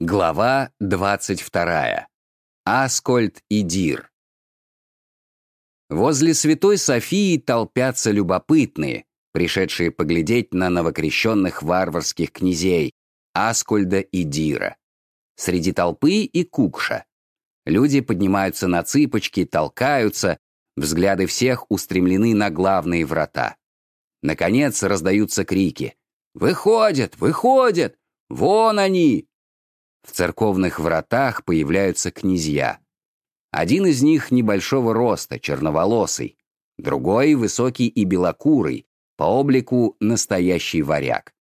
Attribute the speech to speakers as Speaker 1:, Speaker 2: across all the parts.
Speaker 1: Глава 22. Аскольд и Дир. Возле Святой Софии толпятся любопытные, пришедшие поглядеть на новокрещенных варварских князей Аскольда и Дира. Среди толпы и Кукша. Люди поднимаются на цыпочки, толкаются, взгляды всех устремлены на главные врата. Наконец раздаются крики «Выходят! Выходят! Вон они!» В церковных вратах появляются князья. Один из них небольшого роста, черноволосый, другой высокий и белокурый, по облику настоящий варяг.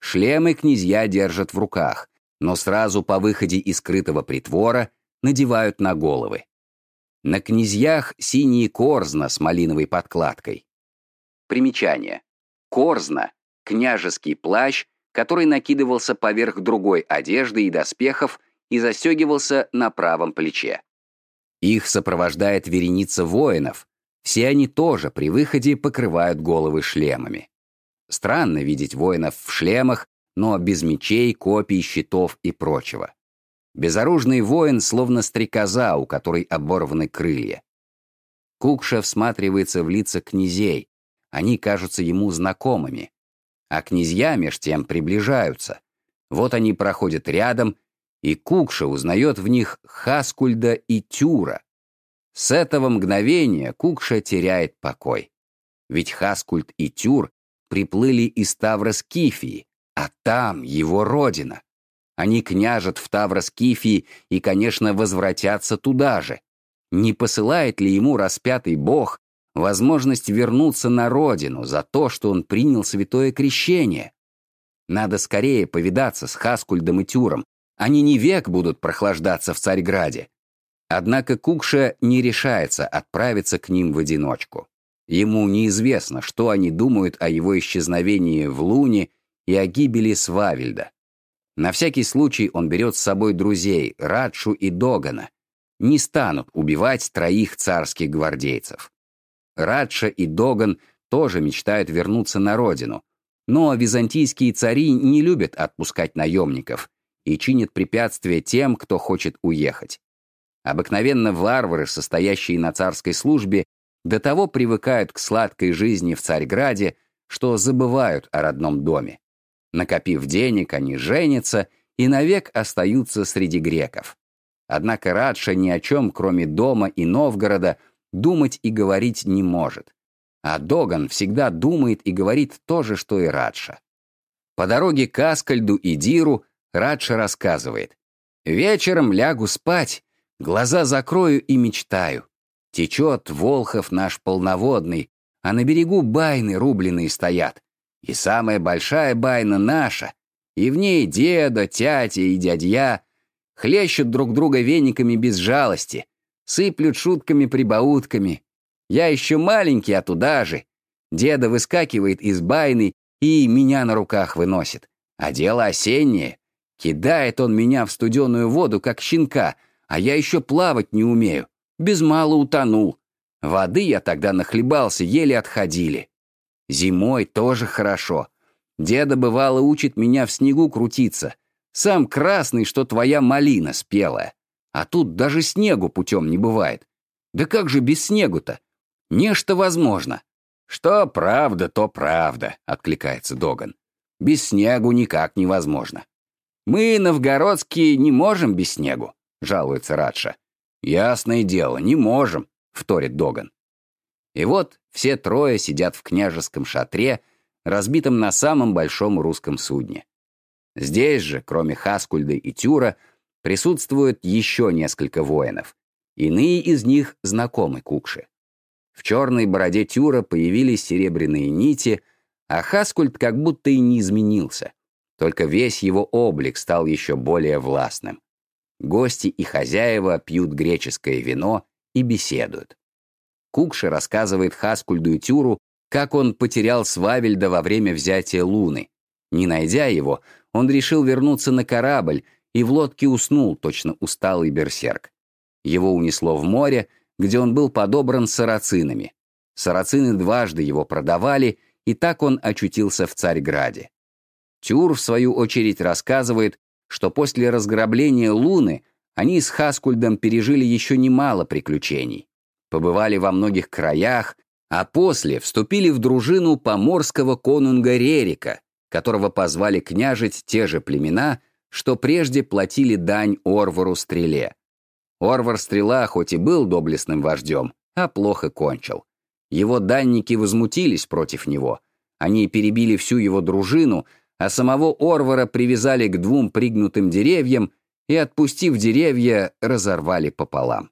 Speaker 1: Шлемы князья держат в руках, но сразу по выходе из скрытого притвора надевают на головы. На князьях синие корзна с малиновой подкладкой. Примечание. Корзна — княжеский плащ который накидывался поверх другой одежды и доспехов и застегивался на правом плече. Их сопровождает вереница воинов. Все они тоже при выходе покрывают головы шлемами. Странно видеть воинов в шлемах, но без мечей, копий, щитов и прочего. Безоружный воин словно стрекоза, у которой оборваны крылья. Кукша всматривается в лица князей. Они кажутся ему знакомыми. А князья меж тем приближаются. Вот они проходят рядом, и Кукша узнает в них Хаскульда и Тюра. С этого мгновения Кукша теряет покой. Ведь Хаскульд и Тюр приплыли из Тавроскифии, а там его родина. Они княжат в Тавроскифии и, конечно, возвратятся туда же. Не посылает ли ему распятый бог возможность вернуться на родину за то, что он принял святое крещение. Надо скорее повидаться с Хаскульдом и Тюром. Они не век будут прохлаждаться в Царьграде. Однако Кукша не решается отправиться к ним в одиночку. Ему неизвестно, что они думают о его исчезновении в Луне и о гибели Свавельда. На всякий случай он берет с собой друзей Радшу и Догана. Не станут убивать троих царских гвардейцев. Радша и Доган тоже мечтают вернуться на родину, но византийские цари не любят отпускать наемников и чинят препятствия тем, кто хочет уехать. Обыкновенно варвары, состоящие на царской службе, до того привыкают к сладкой жизни в Царьграде, что забывают о родном доме. Накопив денег, они женятся и навек остаются среди греков. Однако Радша ни о чем, кроме дома и Новгорода, думать и говорить не может. А Доган всегда думает и говорит то же, что и Радша. По дороге к Аскальду и Диру Радша рассказывает. «Вечером лягу спать, глаза закрою и мечтаю. Течет Волхов наш полноводный, а на берегу байны рубленые стоят. И самая большая байна наша, и в ней деда, тятя и дядья хлещут друг друга вениками без жалости, Сыплют шутками-прибаутками. Я еще маленький, а туда же. Деда выскакивает из байны и меня на руках выносит. А дело осеннее. Кидает он меня в студеную воду, как щенка, а я еще плавать не умею. Без мала утонул. Воды я тогда нахлебался, еле отходили. Зимой тоже хорошо. Деда, бывало, учит меня в снегу крутиться. Сам красный, что твоя малина спелая. А тут даже снегу путем не бывает. Да как же без снегу-то? Нечто возможно. Что правда, то правда, откликается Доган. Без снегу никак невозможно. Мы, новгородские, не можем без снегу, жалуется Радша. Ясное дело, не можем, вторит Доган. И вот все трое сидят в княжеском шатре, разбитом на самом большом русском судне. Здесь же, кроме Хаскульда и Тюра, присутствует еще несколько воинов. Иные из них знакомы Кукше. В черной бороде Тюра появились серебряные нити, а Хаскульт как будто и не изменился. Только весь его облик стал еще более властным. Гости и хозяева пьют греческое вино и беседуют. Кукша рассказывает Хаскульду и Тюру, как он потерял Свавельда во время взятия Луны. Не найдя его, он решил вернуться на корабль и в лодке уснул, точно усталый берсерк. Его унесло в море, где он был подобран сарацинами. Сарацины дважды его продавали, и так он очутился в Царьграде. Тюр, в свою очередь, рассказывает, что после разграбления Луны они с Хаскульдом пережили еще немало приключений. Побывали во многих краях, а после вступили в дружину поморского конунга Рерика, которого позвали княжить те же племена, что прежде платили дань Орвару Стреле. Орвар Стрела хоть и был доблестным вождем, а плохо кончил. Его данники возмутились против него. Они перебили всю его дружину, а самого Орвара привязали к двум пригнутым деревьям и, отпустив деревья, разорвали пополам.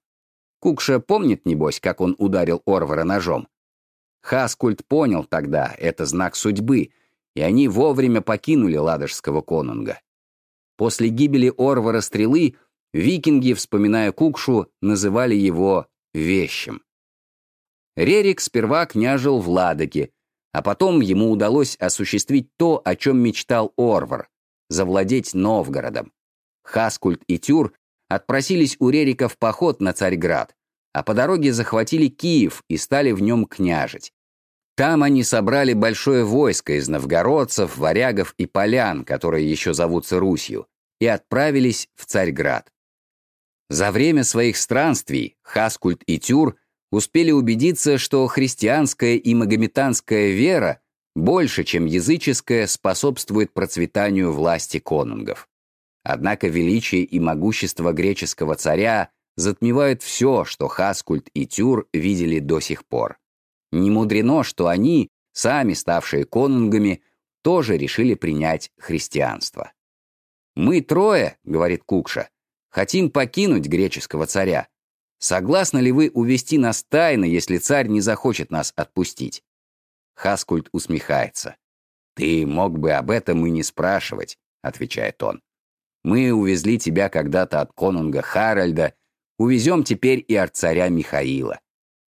Speaker 1: Кукша помнит, небось, как он ударил Орвара ножом? Хаскульт понял тогда, это знак судьбы, и они вовремя покинули ладожского конунга. После гибели Орвара Стрелы викинги, вспоминая Кукшу, называли его «вещим». Рерик сперва княжил в Ладоге, а потом ему удалось осуществить то, о чем мечтал Орвар — завладеть Новгородом. Хаскульт и Тюр отпросились у Рерика в поход на Царьград, а по дороге захватили Киев и стали в нем княжить. Там они собрали большое войско из новгородцев, варягов и полян, которые еще зовутся Русью, и отправились в Царьград. За время своих странствий Хаскульт и Тюр успели убедиться, что христианская и магометанская вера больше, чем языческая, способствует процветанию власти конунгов. Однако величие и могущество греческого царя затмевают все, что Хаскульт и Тюр видели до сих пор. Не мудрено, что они, сами ставшие конунгами, тоже решили принять христианство. «Мы трое, — говорит Кукша, — хотим покинуть греческого царя. Согласны ли вы увести нас тайно, если царь не захочет нас отпустить?» Хаскульт усмехается. «Ты мог бы об этом и не спрашивать», — отвечает он. «Мы увезли тебя когда-то от конунга Харальда, увезем теперь и от царя Михаила.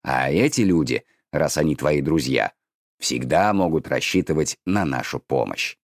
Speaker 1: А эти люди, раз они твои друзья, всегда могут рассчитывать на нашу помощь».